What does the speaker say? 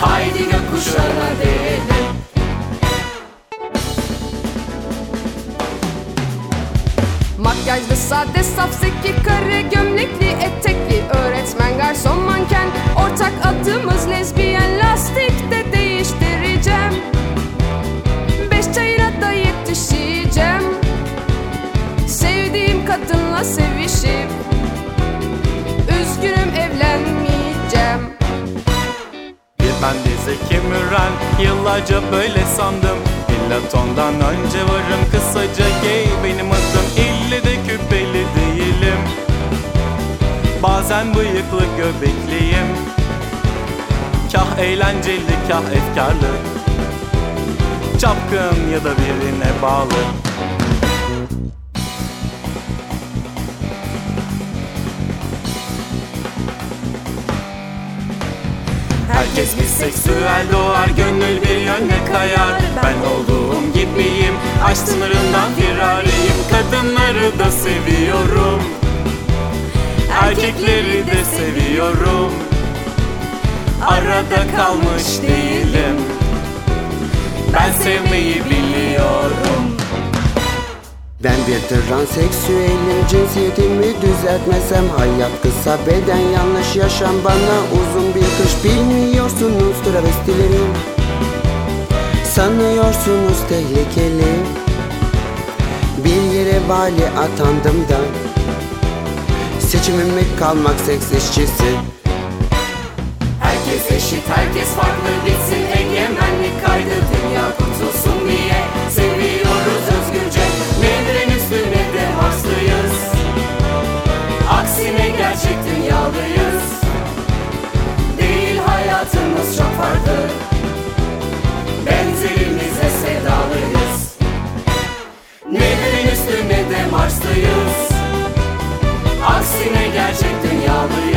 Haydi gökkuşağına dele Makyajlı sade saf zeki kare gömlekli etekli öğretmen garson manken orta ben bir Zeki Müren Yıllarca böyle sandım. Platon'dan önce varım Kısaca gay benim adım. İlle de küpeli değilim. Bazen bıyıklı göbekliyim. Kah eğlenceli kah efkarlı. Çapkın ya da birine bağlı Herkes bir seksüel doğar Gönül bir yönde kayar Ben olduğum gibiyim Aşk sınırından firariyim. Kadınları da seviyorum Erkekleri de seviyorum. Arada kalmış değilim. Ben sevmeyi biliyorum Ben bir transseksüelim cinsiyetimi düzeltmesem Hayat kısa beden yanlış yaşam bana uzun bir kış. Bilmiyorsunuz travestilerim Sanıyorsunuz tehlikeli. Bir yere vali atandım da Seçimim mi kalmak seks işçisi? Herkes eşit, herkes farklı Bitsin Yine gerçek dünyadayım